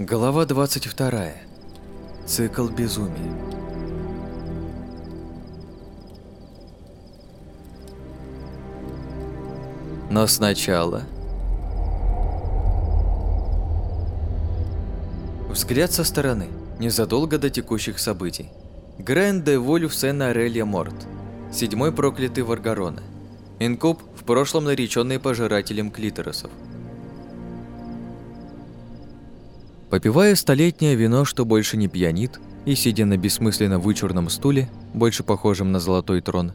Глава 22. Цикл безумия. Но сначала... Взгляд со стороны, незадолго до текущих событий. Грэн де Вольф Сен Арелья Морт. Седьмой проклятый Варгарона. Инкуб, в прошлом нареченный пожирателем клиторосов. Попивая столетнее вино, что больше не пьянит, и сидя на бессмысленно вычурном стуле, больше похожем на золотой трон,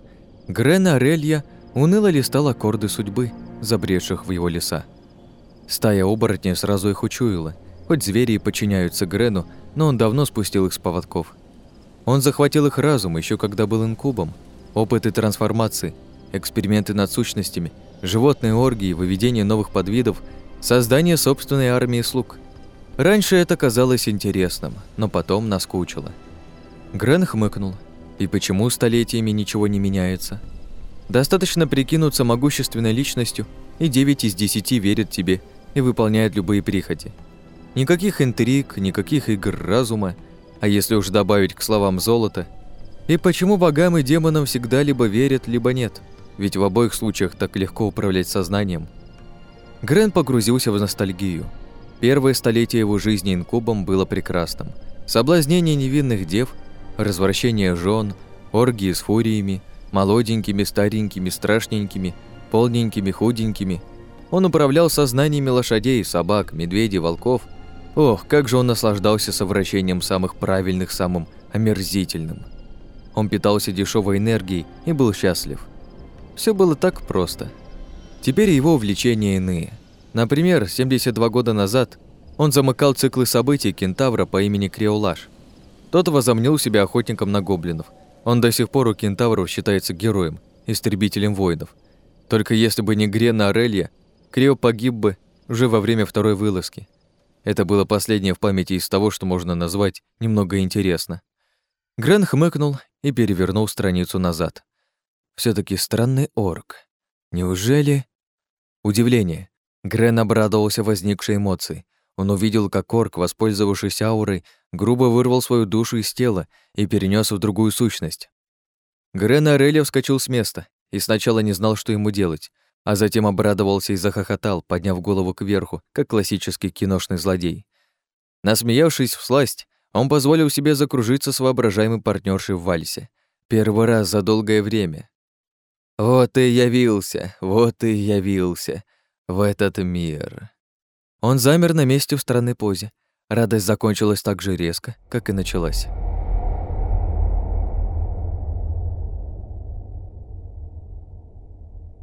Грен Арелья уныло листал аккорды судьбы, забредших в его леса. Стая оборотней сразу их учуяла, хоть звери и подчиняются Грену, но он давно спустил их с поводков. Он захватил их разум еще когда был инкубом. Опыты трансформации, эксперименты над сущностями, животные оргии, выведение новых подвидов, создание собственной армии слуг – Раньше это казалось интересным, но потом наскучило. Грен хмыкнул. И почему столетиями ничего не меняется? Достаточно прикинуться могущественной личностью, и 9 из 10 верят тебе и выполняют любые прихоти. Никаких интриг, никаких игр разума, а если уж добавить к словам золото, и почему богам и демонам всегда либо верят, либо нет? Ведь в обоих случаях так легко управлять сознанием. Грен погрузился в ностальгию – Первое столетие его жизни инкубом было прекрасным. Соблазнение невинных дев, развращение жен, оргии с фуриями, молоденькими, старенькими, страшненькими, полненькими, худенькими. Он управлял сознаниями лошадей, собак, медведей, волков. Ох, как же он наслаждался совращением самых правильных, самым омерзительным. Он питался дешевой энергией и был счастлив. Все было так просто. Теперь его увлечения иные – Например, 72 года назад он замыкал циклы событий кентавра по имени Креолаш. Тот возомнил себя охотником на гоблинов. Он до сих пор у кентавров считается героем, истребителем воинов. Только если бы не Грена Орелья, Крео погиб бы уже во время второй вылазки. Это было последнее в памяти из того, что можно назвать немного интересно. Грен хмыкнул и перевернул страницу назад. все таки странный орк. Неужели... Удивление. Грен обрадовался возникшей эмоции. Он увидел, как орк, воспользовавшись аурой, грубо вырвал свою душу из тела и перенес в другую сущность. Грен Орелия вскочил с места и сначала не знал, что ему делать, а затем обрадовался и захохотал, подняв голову кверху, как классический киношный злодей. Насмеявшись в сласть, он позволил себе закружиться с воображаемой партнершей в вальсе. Первый раз за долгое время. «Вот и явился, вот и явился», в этот мир. Он замер на месте в странной позе. Радость закончилась так же резко, как и началась.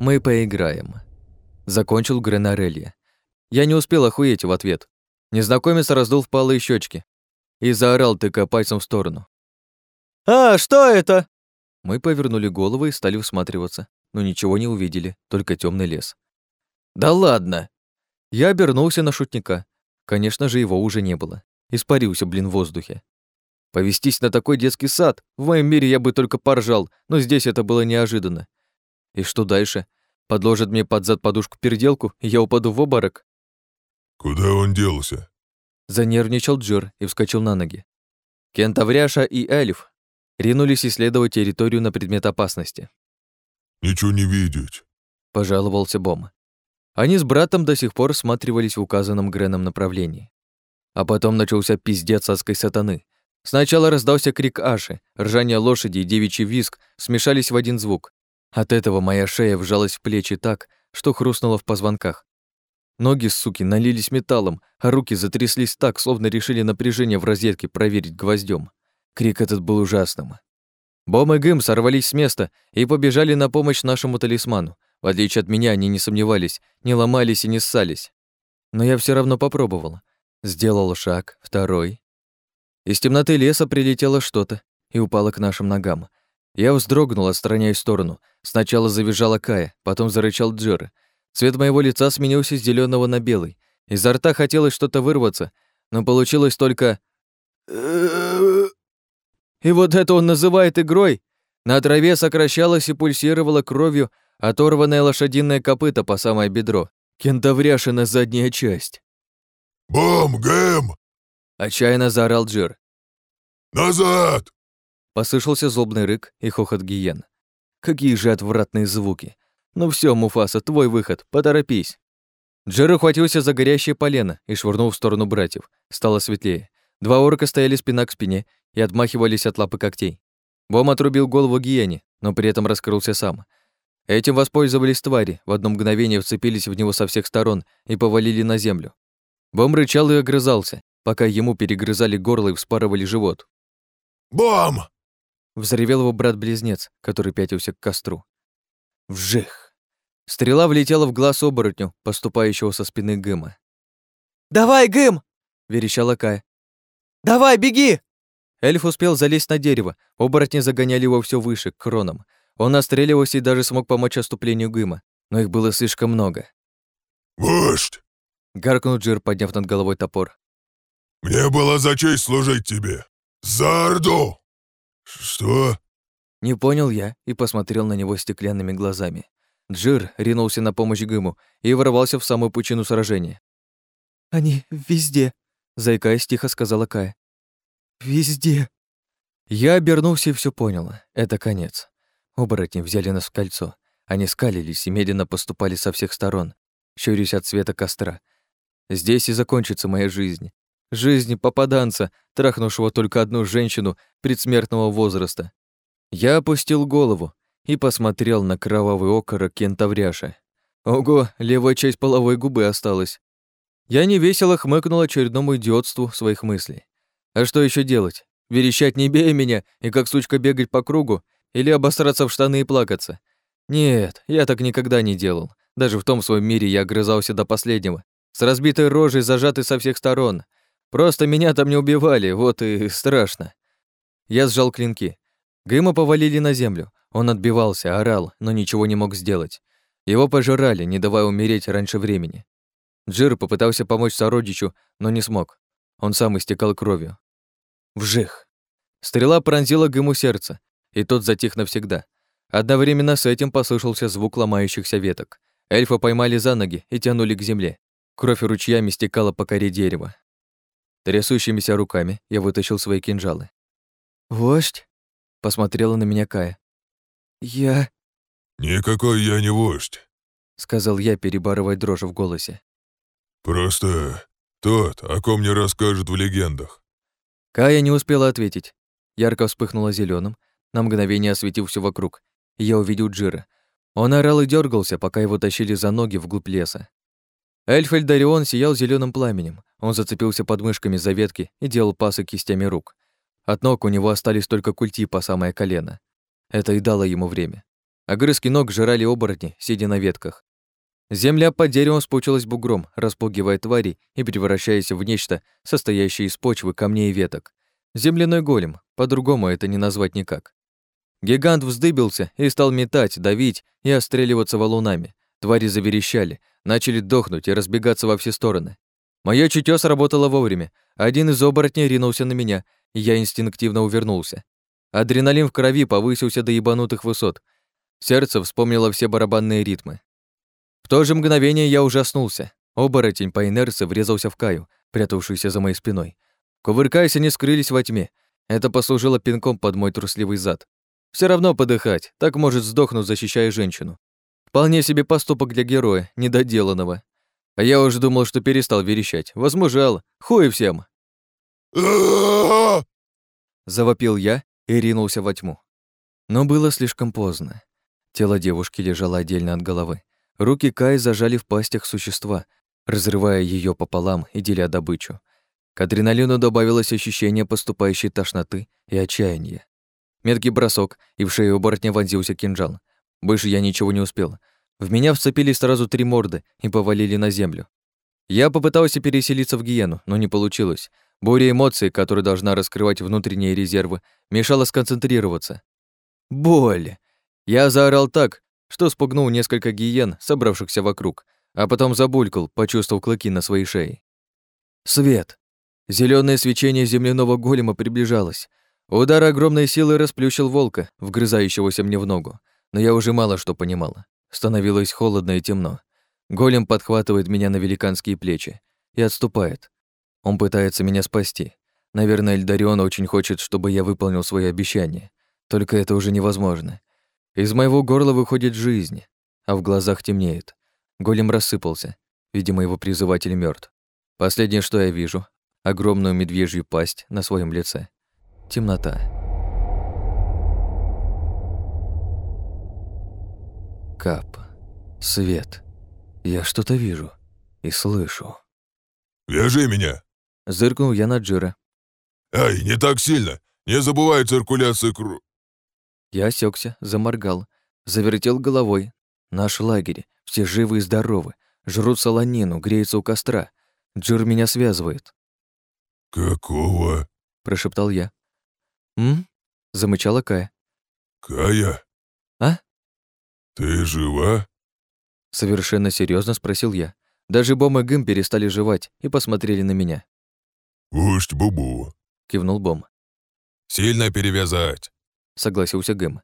«Мы поиграем», — закончил Гренарелья. Я не успел охуеть в ответ. Незнакомец раздул впалые щечки и заорал, тыкая пальцем в сторону. «А, что это?» Мы повернули головы и стали всматриваться, но ничего не увидели, только темный лес. «Да ладно!» Я обернулся на шутника. Конечно же, его уже не было. Испарился, блин, в воздухе. Повестись на такой детский сад, в моем мире я бы только поржал, но здесь это было неожиданно. И что дальше? Подложат мне под зад подушку-переделку, и я упаду в обморок? «Куда он делся?» Занервничал Джер и вскочил на ноги. Кентавряша и Эльф ринулись исследовать территорию на предмет опасности. «Ничего не видеть», — пожаловался Бом. Они с братом до сих пор всматривались в указанном Греном направлении. А потом начался пиздец адской сатаны. Сначала раздался крик Аши, ржание лошади и девичий визг смешались в один звук. От этого моя шея вжалась в плечи так, что хрустнуло в позвонках. Ноги, суки, налились металлом, а руки затряслись так, словно решили напряжение в розетке проверить гвоздем. Крик этот был ужасным. Бом и Гым сорвались с места и побежали на помощь нашему талисману, в отличие от меня, они не сомневались, не ломались и не ссались. Но я все равно попробовал. Сделал шаг, второй. Из темноты леса прилетело что-то и упало к нашим ногам. Я вздрогнул, отстраняясь в сторону. Сначала завизжала Кая, потом зарычал Джер. Цвет моего лица сменился с зеленого на белый. Изо рта хотелось что-то вырваться, но получилось только... И вот это он называет игрой? На траве сокращалась и пульсировала кровью Оторванное лошадиное копыто по самое бедро. Кентавряшина задняя часть. «Бом, Гэм!» Отчаянно заорал Джир. «Назад!» Послышался злобный рык и хохот гиен. Какие же отвратные звуки. Ну все, Муфаса, твой выход, поторопись. Джер ухватился за горящее полено и швырнул в сторону братьев. Стало светлее. Два орка стояли спина к спине и отмахивались от лапы когтей. Бом отрубил голову гиене, но при этом раскрылся сам. Этим воспользовались твари, в одно мгновение вцепились в него со всех сторон и повалили на землю. Бом рычал и огрызался, пока ему перегрызали горло и вспарывали живот. «Бом!» Взревел его брат-близнец, который пятился к костру. Вжих! Стрела влетела в глаз оборотню, поступающего со спины Гыма. «Давай, Гым!» — верещала Кая. «Давай, беги!» Эльф успел залезть на дерево, оборотни загоняли его все выше, к кронам. Он настреливался и даже смог помочь отступлению Гыма, но их было слишком много. «Вождь! Гаркнул Джир, подняв над головой топор. Мне было за честь служить тебе! За Орду!» «Что?» Не понял я и посмотрел на него стеклянными глазами. Джир ринулся на помощь Гыму и ворвался в самую пучину сражения. «Они везде», — заикаясь, тихо сказала Кая. «Везде». Я обернулся и все понял. Это конец. Оборотни взяли нас в кольцо. Они скалились и медленно поступали со всех сторон, щурясь от света костра. Здесь и закончится моя жизнь. Жизнь попаданца, трахнувшего только одну женщину предсмертного возраста. Я опустил голову и посмотрел на кровавый окорок кентавряша. Ого, левая часть половой губы осталась. Я невесело хмыкнул очередному идиотству своих мыслей. А что еще делать? Верещать «не бей меня» и как сучка бегать по кругу? Или обосраться в штаны и плакаться? Нет, я так никогда не делал. Даже в том своем мире я огрызался до последнего. С разбитой рожей, зажатой со всех сторон. Просто меня там не убивали, вот и страшно. Я сжал клинки. Гыма повалили на землю. Он отбивался, орал, но ничего не мог сделать. Его пожирали, не давая умереть раньше времени. Джир попытался помочь сородичу, но не смог. Он сам истекал кровью. Вжих. Стрела пронзила Гыму сердце, и тот затих навсегда. Одновременно с этим послышался звук ломающихся веток. Эльфа поймали за ноги и тянули к земле. Кровь ручьями стекала по коре дерева. Трясущимися руками я вытащил свои кинжалы. «Вождь?» — посмотрела на меня Кая. «Я...» «Никакой я не вождь», — сказал я, перебарывая дрожь в голосе. «Просто тот, о ком мне расскажут в легендах». Кая не успела ответить. Ярко вспыхнула зеленым, на мгновение осветив все вокруг, я увидел Джира. Он орал и дергался, пока его тащили за ноги вглубь леса. Эльф Эльдарион сиял зеленым пламенем. Он зацепился подмышками за ветки и делал пасы кистями рук. От ног у него остались только культи по самое колено. Это и дало ему время. Огрызки ног жрали оборотни, сидя на ветках. Земля под деревом спучилась бугром, распугивая тварей и превращаясь в нечто, состоящее из почвы, камней и веток. Земляной голем, по-другому это не назвать никак. Гигант вздыбился и стал метать, давить и остреливаться валунами. Твари заверещали, начали дохнуть и разбегаться во все стороны. Моё чутьё сработало вовремя. Один из оборотней ринулся на меня, и я инстинктивно увернулся. Адреналин в крови повысился до ебанутых высот. Сердце вспомнило все барабанные ритмы. В то же мгновение я ужаснулся. Оборотень по инерции врезался в Каю, прятавшуюся за моей спиной. Кувыркаясь, они скрылись во тьме. Это послужило пинком под мой трусливый зад. Все равно подыхать, так может сдохнуть, защищая женщину. Вполне себе поступок для героя, недоделанного. А я уже думал, что перестал верещать. Возмужал. Хуй всем. Завопил я и ринулся во тьму. Но было слишком поздно. Тело девушки лежало отдельно от головы. Руки Кай зажали в пастях существа, разрывая ее пополам и деля добычу. К адреналину добавилось ощущение поступающей тошноты и отчаяния. Меткий бросок, и в шею оборотня вонзился кинжал. Больше я ничего не успел. В меня вцепились сразу три морды и повалили на землю. Я попытался переселиться в гиену, но не получилось. Буря эмоций, которая должна раскрывать внутренние резервы, мешала сконцентрироваться. Боль! Я заорал так, что спугнул несколько гиен, собравшихся вокруг, а потом забулькал, почувствовав клыки на своей шее. Свет. Зеленое свечение земляного голема приближалось. Удар огромной силы расплющил волка, вгрызающегося мне в ногу, но я уже мало что понимала. Становилось холодно и темно. Голем подхватывает меня на великанские плечи и отступает. Он пытается меня спасти. Наверное, Эльдарион очень хочет, чтобы я выполнил свои обещания. Только это уже невозможно. Из моего горла выходит жизнь, а в глазах темнеет. Голем рассыпался. Видимо, его призыватель мертв. Последнее, что я вижу — огромную медвежью пасть на своем лице. Темнота. Кап. Свет. Я что-то вижу и слышу. «Вяжи меня!» Зыркнул я на Джира. «Ай, не так сильно! Не забывай циркуляцию кру...» Я осекся, заморгал, завертел головой. Наш лагерь, все живы и здоровы, жрут солонину, греются у костра. Джир меня связывает. «Какого?» — прошептал я. «М?» — замычала Кая. «Кая?» «А?» «Ты жива?» Совершенно серьезно спросил я. Даже Бом и Гым перестали жевать и посмотрели на меня. «Вождь Бубу», — кивнул Бом. «Сильно перевязать», — согласился Гым.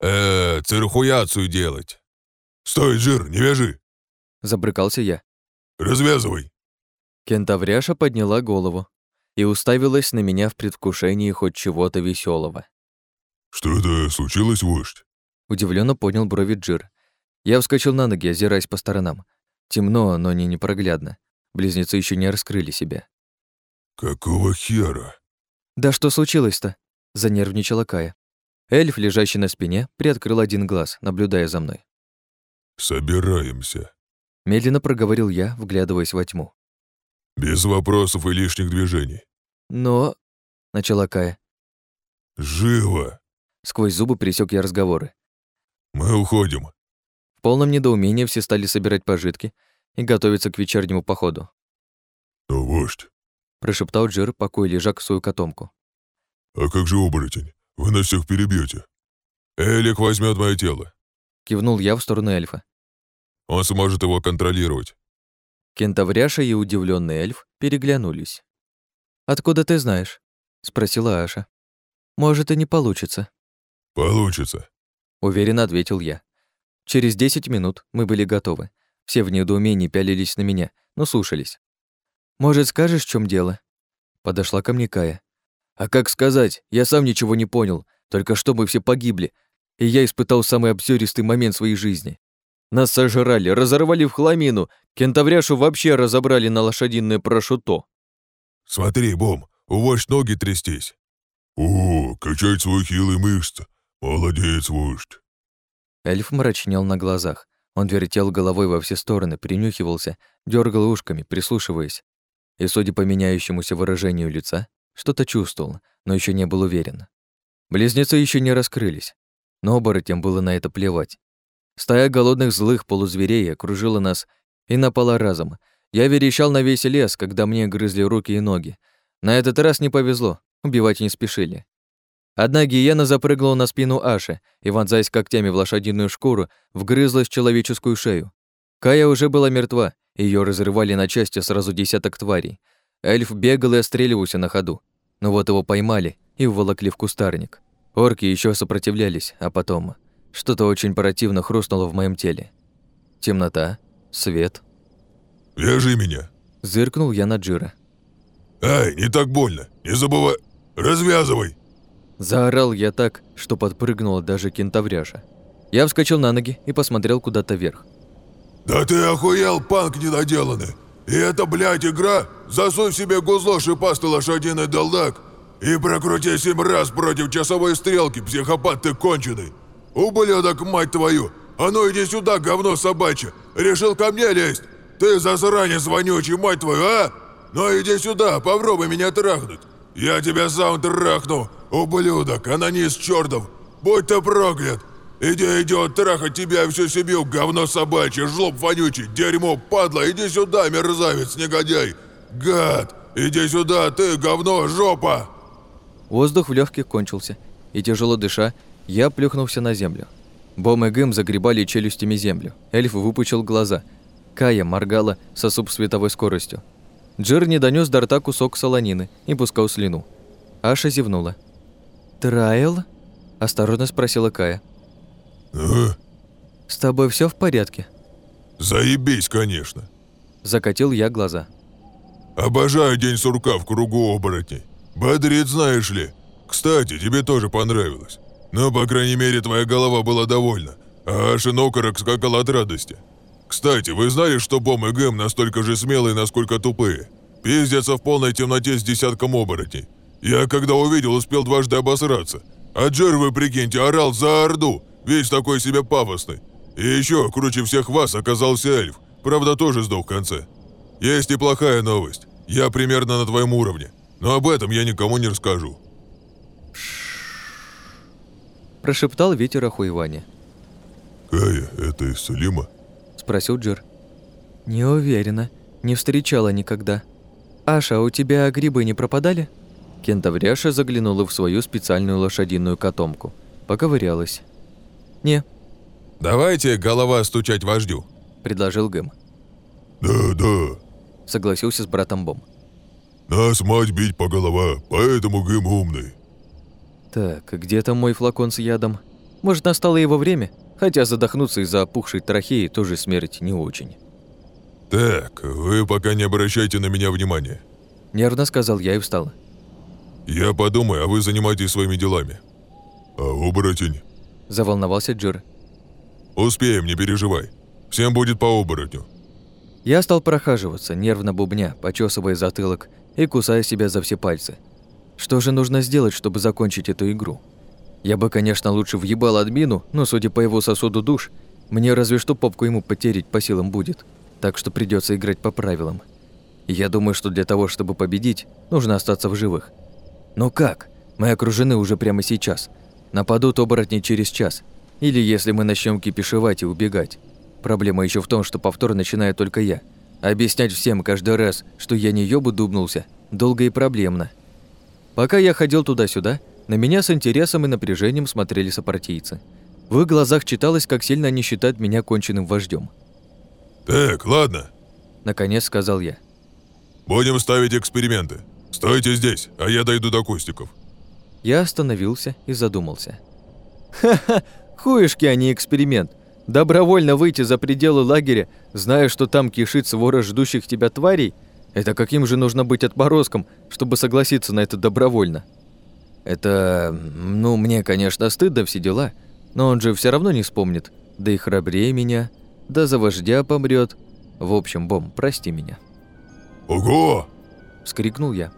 «Э, цирхуяцию делать». «Стой, жир, не вяжи!» — забрыкался я. «Развязывай!» Кентавряша подняла голову и уставилась на меня в предвкушении хоть чего-то веселого. «Что это случилось, вождь?» Удивленно поднял брови Джир. Я вскочил на ноги, озираясь по сторонам. Темно, но не непроглядно. Близнецы еще не раскрыли себя. «Какого хера?» «Да что случилось-то?» — занервничала Кая. Эльф, лежащий на спине, приоткрыл один глаз, наблюдая за мной. «Собираемся», — медленно проговорил я, вглядываясь во тьму. «Без вопросов и лишних движений». «Но...» — начала Кая. «Живо!» — сквозь зубы пересек я разговоры. «Мы уходим». В полном недоумении все стали собирать пожитки и готовиться к вечернему походу. «Но, вождь...» — прошептал Джир, покой лежак в свою котомку. «А как же оборотень? Вы нас всех перебьете. Элик возьмет мое тело». Кивнул я в сторону эльфа. Он сможет его контролировать. Кентавряша и удивленный эльф переглянулись. «Откуда ты знаешь?» — спросила Аша. «Может, и не получится». «Получится», — уверенно ответил я. Через десять минут мы были готовы. Все в недоумении пялились на меня, но слушались. «Может, скажешь, в чем дело?» Подошла ко мне Кая. «А как сказать? Я сам ничего не понял. Только что мы все погибли, и я испытал самый обсёристый момент своей жизни. Нас сожрали, разорвали в хламину, кентавряшу вообще разобрали на лошадиное прошуто. «Смотри, Бом, у вождь ноги трястись». «О, качать свой хилый мышц. Молодец, вождь». Эльф мрачнел на глазах. Он вертел головой во все стороны, принюхивался, дергал ушками, прислушиваясь. И, судя по меняющемуся выражению лица, что-то чувствовал, но еще не был уверен. Близнецы еще не раскрылись, но оборотям было на это плевать. Стая голодных злых полузверей окружила нас и напала разом. Я верещал на весь лес, когда мне грызли руки и ноги. На этот раз не повезло, убивать не спешили. Одна гиена запрыгнула на спину Аши и, вонзаясь когтями в лошадиную шкуру, вгрызлась в человеческую шею. Кая уже была мертва, ее разрывали на части сразу десяток тварей. Эльф бегал и остреливался на ходу. Но вот его поймали и уволокли в кустарник. Орки еще сопротивлялись, а потом что-то очень противно хрустнуло в моем теле. Темнота, свет. «Вяжи меня!» Зыркнул я на Джира. «Ай, не так больно! Не забывай! Развязывай!» Заорал я так, что подпрыгнула даже кентавряша. Я вскочил на ноги и посмотрел куда-то вверх. «Да ты охуел, панк недоделанный! И это, блядь, игра? Засунь себе гузло шипастый лошадиный долдак и прокрути семь раз против часовой стрелки, психопат ты конченый! Ублюдок, мать твою! А ну иди сюда, говно собачье! Решил ко мне лезть? Ты засранец вонючий, мать твою, а? Ну иди сюда, попробуй меня трахнуть! Я тебя сам трахну, ублюдок, анонист чертов! Будь ты проклят! Иди, идет трахать тебя и всю семью, говно собачье, жлоб вонючий, дерьмо, падла, иди сюда, мерзавец, негодяй! Гад! Иди сюда, ты, говно, жопа!» Воздух в легких кончился, и тяжело дыша, я плюхнулся на землю. Бом и Гым загребали челюстями землю. Эльф выпучил глаза. Кая моргала со субсветовой скоростью. Джир не донес до рта кусок солонины и пускал слюну. Аша зевнула. «Трайл?» – осторожно спросила Кая. «А? «С тобой все в порядке?» Заебись, конечно. Закатил я глаза. Обожаю день сурка в кругу оборотней. Бодрит, знаешь ли. Кстати, тебе тоже понравилось. Но, по крайней мере, твоя голова была довольна, а шинокорок скакал от радости. Кстати, вы знали, что Бом и Гэм настолько же смелые, насколько тупые? Пиздятся в полной темноте с десятком оборотней. Я, когда увидел, успел дважды обосраться. А Джер, вы прикиньте, орал за Орду, весь такой себе пафосный. И еще, круче всех вас, оказался эльф. Правда, тоже сдох в конце. Есть и плохая новость. Я примерно на твоем уровне. Но об этом я никому не расскажу. Прошептал ветер охуевания. Кая, это из Салима? Спросил Джер. Не уверена. Не встречала никогда. Аша, у тебя грибы не пропадали? Кентавряша заглянула в свою специальную лошадиную котомку. Поковырялась. «Не». «Давайте голова стучать вождю», – предложил Гэм. «Да, да», – согласился с братом Бом. «Нас мать бить по голова, поэтому Гэм умный». Так, где там мой флакон с ядом? Может, настало его время? Хотя задохнуться из-за опухшей трахеи тоже смерть не очень. «Так, вы пока не обращайте на меня внимания», – нервно сказал я и встал. «Я подумаю, а вы занимайтесь своими делами». «А оборотень?» – заволновался Джир. «Успеем, не переживай. Всем будет по оборотню». Я стал прохаживаться, нервно бубня, почесывая затылок и кусая себя за все пальцы. Что же нужно сделать, чтобы закончить эту игру? Я бы, конечно, лучше въебал админу, но, судя по его сосуду душ, мне разве что попку ему потерять по силам будет, так что придется играть по правилам. я думаю, что для того, чтобы победить, нужно остаться в живых. Но как? Мы окружены уже прямо сейчас. Нападут оборотни через час. Или если мы начнем кипишевать и убегать. Проблема еще в том, что повтор начинаю только я. Объяснять всем каждый раз, что я не ёбу дубнулся, долго и проблемно. Пока я ходил туда-сюда, на меня с интересом и напряжением смотрели сопартийцы. В их глазах читалось, как сильно они считают меня конченным вождем. «Так, ладно», — наконец сказал я. «Будем ставить эксперименты. Стойте здесь, а я дойду до кустиков». Я остановился и задумался. «Ха-ха, хуешки, а не эксперимент. Добровольно выйти за пределы лагеря, зная, что там кишит свора ждущих тебя тварей, это каким же нужно быть отморозком, чтобы согласиться на это добровольно? Это, ну, мне, конечно, стыдно все дела, но он же все равно не вспомнит, да и храбрее меня, да за вождя помрет. В общем, Бом, прости меня. «Ого!» – вскрикнул я.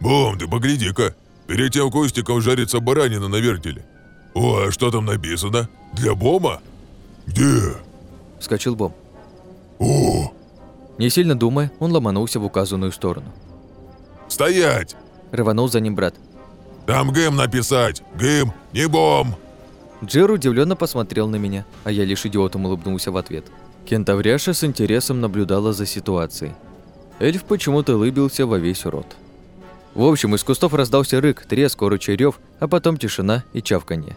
«Бом, ты погляди-ка, перед тем кустиком жарится баранина на вертеле. О, а что там написано? Для Бома? Где?» – вскочил Бом. «О!» Не сильно думая, он ломанулся в указанную сторону. «Стоять!» – рванул за ним брат. «Там Гэм написать! Гэм, не Бом!» Джер удивленно посмотрел на меня, а я лишь идиотом улыбнулся в ответ. Кентавряша с интересом наблюдала за ситуацией. Эльф почему-то улыбился во весь рот. В общем, из кустов раздался рык, треск, оручий рёв, а потом тишина и чавканье.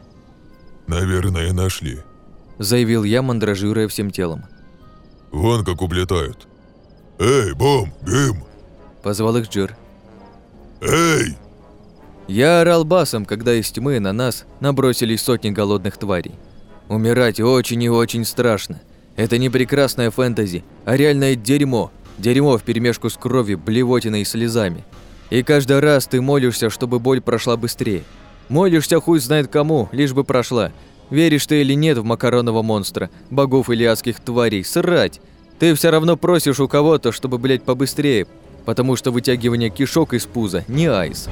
«Наверное, нашли», – заявил я, мандражируя всем телом. «Вон как уплетают. Эй, Бом, Гим!» – позвал их Джир. «Эй!» Я орал басом, когда из тьмы на нас набросились сотни голодных тварей. Умирать очень и очень страшно. Это не прекрасное фэнтези, а реальное дерьмо. Дерьмо вперемешку с кровью, блевотиной и слезами. И каждый раз ты молишься, чтобы боль прошла быстрее. Молишься хуй знает кому, лишь бы прошла. Веришь ты или нет в макаронного монстра, богов или адских тварей, срать. Ты все равно просишь у кого-то, чтобы, блядь, побыстрее, потому что вытягивание кишок из пуза не айс.